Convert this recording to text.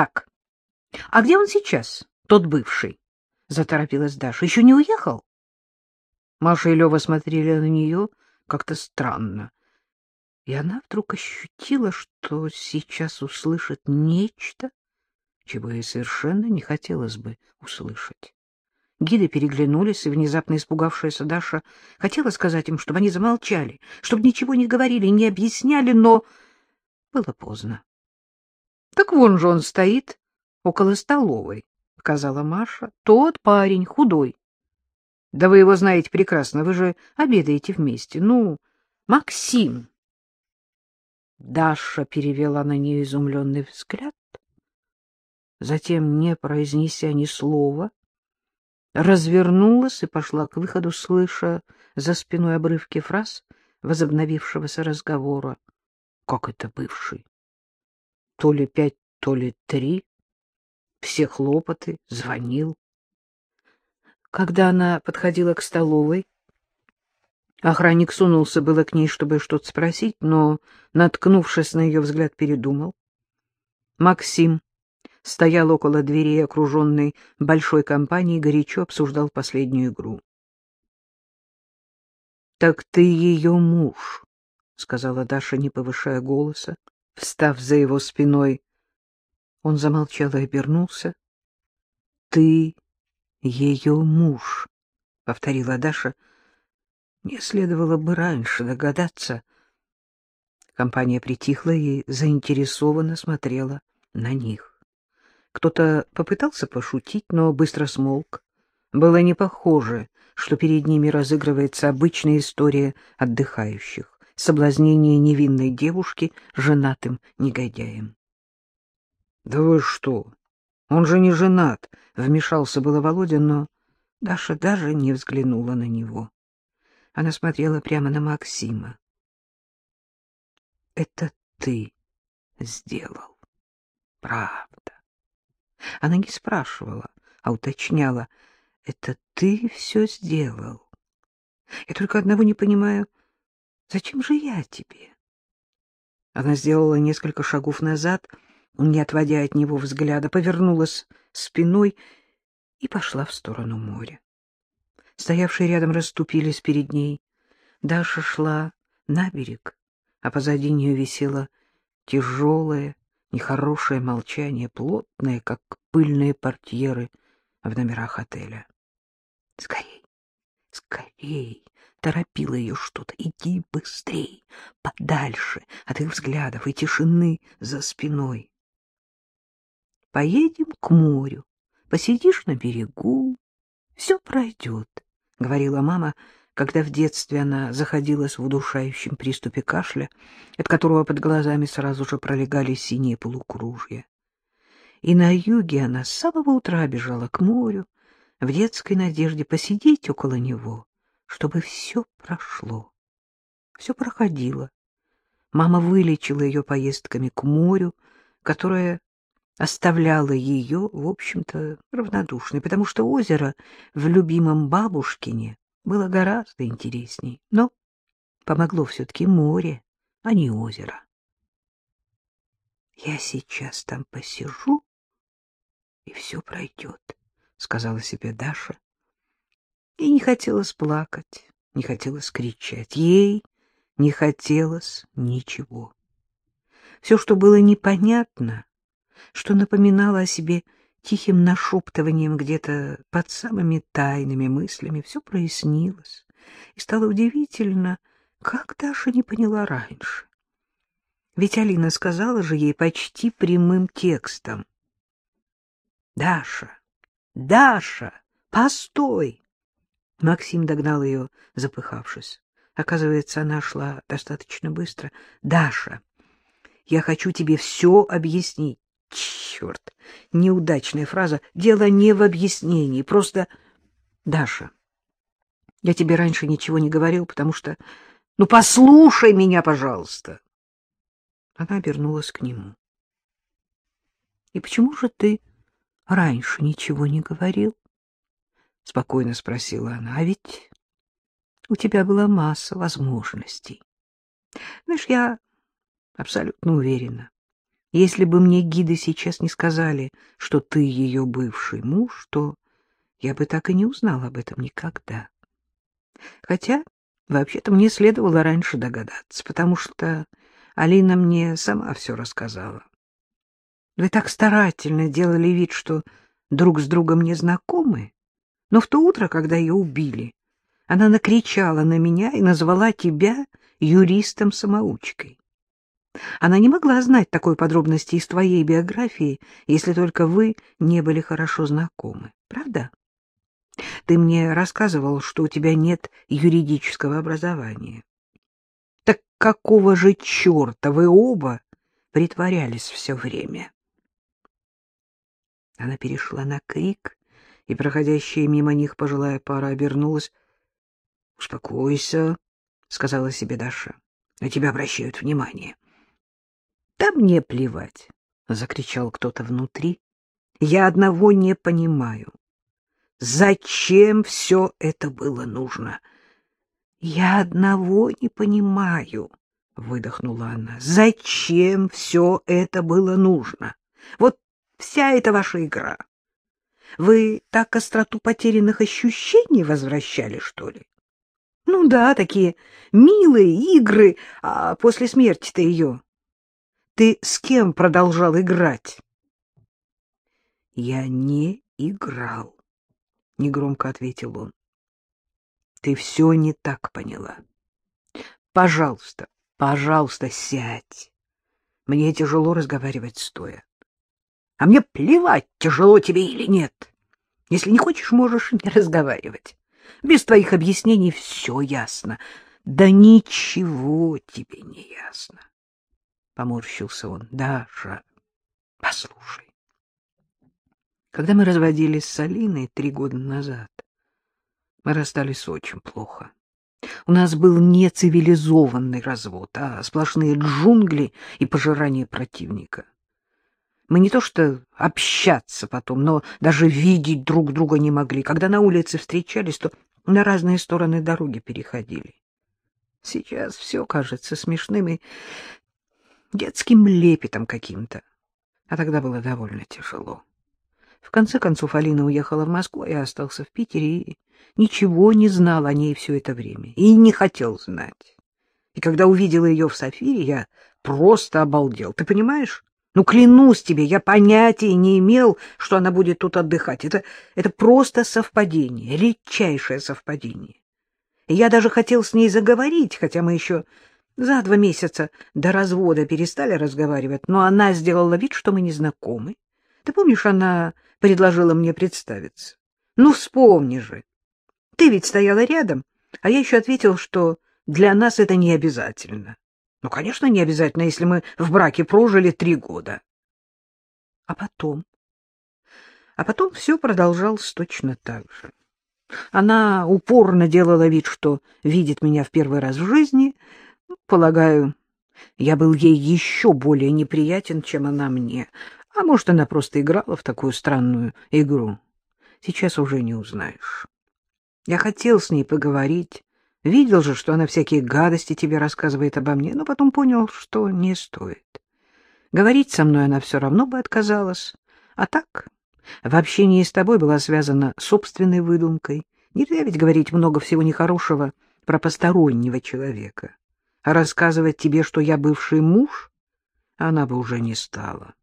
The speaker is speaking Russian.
Так, а где он сейчас, тот бывший? — заторопилась Даша. — Еще не уехал? Маша и Лева смотрели на нее как-то странно. И она вдруг ощутила, что сейчас услышит нечто, чего ей совершенно не хотелось бы услышать. Гиды переглянулись, и внезапно испугавшаяся Даша хотела сказать им, чтобы они замолчали, чтобы ничего не говорили, не объясняли, но было поздно. — Так вон же он стоит, около столовой, — сказала Маша. — Тот парень, худой. — Да вы его знаете прекрасно, вы же обедаете вместе. Ну, Максим. Даша перевела на нее изумленный взгляд, затем, не произнеся ни слова, развернулась и пошла к выходу, слыша за спиной обрывки фраз возобновившегося разговора. Как это бывший? То ли пять, то ли три. Все хлопоты, звонил. Когда она подходила к столовой, охранник сунулся было к ней, чтобы что-то спросить, но, наткнувшись на ее взгляд, передумал. Максим стоял около дверей, окруженный большой компанией, горячо обсуждал последнюю игру. — Так ты ее муж, — сказала Даша, не повышая голоса, встав за его спиной. Он замолчал и обернулся. — Ты ее муж, — повторила Даша. Не следовало бы раньше догадаться. Компания притихла и заинтересованно смотрела на них. Кто-то попытался пошутить, но быстро смолк. Было не похоже, что перед ними разыгрывается обычная история отдыхающих, соблазнение невинной девушки женатым негодяем. — Да вы что? Он же не женат, — вмешался было Володя, но Даша даже не взглянула на него. Она смотрела прямо на Максима. — Это ты сделал. Правда. Она не спрашивала, а уточняла. — Это ты все сделал? Я только одного не понимаю. Зачем же я тебе? Она сделала несколько шагов назад, не отводя от него взгляда, повернулась спиной и пошла в сторону моря. Стоявшие рядом расступились перед ней. Даша шла на берег, а позади нее висела тяжелая, нехорошее молчание, плотное, как пыльные портьеры в номерах отеля. — Скорей, скорей! — торопило ее что-то. — Иди быстрей, подальше от их взглядов и тишины за спиной. — Поедем к морю, посидишь на берегу, все пройдет, — говорила мама, — когда в детстве она заходилась в удушающем приступе кашля, от которого под глазами сразу же пролегали синие полукружья. И на юге она с самого утра бежала к морю, в детской надежде посидеть около него, чтобы все прошло. Все проходило. Мама вылечила ее поездками к морю, которое оставляло ее, в общем-то, равнодушной, потому что озеро в любимом бабушкине было гораздо интересней, но помогло все-таки море, а не озеро. «Я сейчас там посижу, и все пройдет», — сказала себе Даша. И не хотелось плакать, не хотелось кричать. Ей не хотелось ничего. Все, что было непонятно, что напоминало о себе тихим нашептыванием где-то под самыми тайными мыслями все прояснилось, и стало удивительно, как Даша не поняла раньше. Ведь Алина сказала же ей почти прямым текстом. «Даша! Даша! Постой!» Максим догнал ее, запыхавшись. Оказывается, она шла достаточно быстро. «Даша, я хочу тебе все объяснить. Черт, неудачная фраза. Дело не в объяснении, просто... Даша, я тебе раньше ничего не говорил, потому что... Ну, послушай меня, пожалуйста. Она обернулась к нему. И почему же ты раньше ничего не говорил? Спокойно спросила она. А ведь у тебя была масса возможностей. Знаешь, я абсолютно уверена, Если бы мне гиды сейчас не сказали, что ты ее бывший муж, то я бы так и не узнал об этом никогда. Хотя, вообще-то, мне следовало раньше догадаться, потому что Алина мне сама все рассказала. Вы так старательно делали вид, что друг с другом не знакомы, но в то утро, когда ее убили, она накричала на меня и назвала тебя юристом-самоучкой. Она не могла знать такой подробности из твоей биографии, если только вы не были хорошо знакомы. Правда? Ты мне рассказывал, что у тебя нет юридического образования. Так какого же черта вы оба притворялись все время? Она перешла на крик, и проходящая мимо них пожилая пара обернулась. — Успокойся, — сказала себе Даша. — На тебя обращают внимание. — Да мне плевать, — закричал кто-то внутри. — Я одного не понимаю. Зачем все это было нужно? — Я одного не понимаю, — выдохнула она. — Зачем все это было нужно? Вот вся эта ваша игра. Вы так остроту потерянных ощущений возвращали, что ли? Ну да, такие милые игры, а после смерти-то ее. Ты с кем продолжал играть? Я не играл, негромко ответил он. Ты все не так поняла. Пожалуйста, пожалуйста, сядь. Мне тяжело разговаривать стоя. А мне плевать, тяжело тебе или нет. Если не хочешь, можешь не разговаривать. Без твоих объяснений все ясно. Да ничего тебе не ясно. Поморщился он. Даша, послушай. Когда мы разводились с Алиной три года назад, мы расстались очень плохо. У нас был не цивилизованный развод, а сплошные джунгли и пожирание противника. Мы не то что общаться потом, но даже видеть друг друга не могли. Когда на улице встречались, то на разные стороны дороги переходили. Сейчас все кажется смешным и детским лепетом каким-то. А тогда было довольно тяжело. В конце концов Алина уехала в Москву, я остался в Питере и ничего не знал о ней все это время. И не хотел знать. И когда увидел ее в Софире, я просто обалдел. Ты понимаешь? Ну, клянусь тебе, я понятия не имел, что она будет тут отдыхать. Это, это просто совпадение, редчайшее совпадение. И я даже хотел с ней заговорить, хотя мы еще за два месяца до развода перестали разговаривать, но она сделала вид, что мы не знакомы. Ты помнишь, она предложила мне представиться? Ну, вспомни же. Ты ведь стояла рядом, а я еще ответил, что для нас это не обязательно. Ну, конечно, не обязательно, если мы в браке прожили три года. А потом? А потом все продолжалось точно так же. Она упорно делала вид, что видит меня в первый раз в жизни. Полагаю, я был ей еще более неприятен, чем она мне. А может, она просто играла в такую странную игру. Сейчас уже не узнаешь. Я хотел с ней поговорить, Видел же, что она всякие гадости тебе рассказывает обо мне, но потом понял, что не стоит. Говорить со мной она все равно бы отказалась. А так, в общении с тобой была связана собственной выдумкой. Нельзя ведь говорить много всего нехорошего про постороннего человека. А рассказывать тебе, что я бывший муж, она бы уже не стала.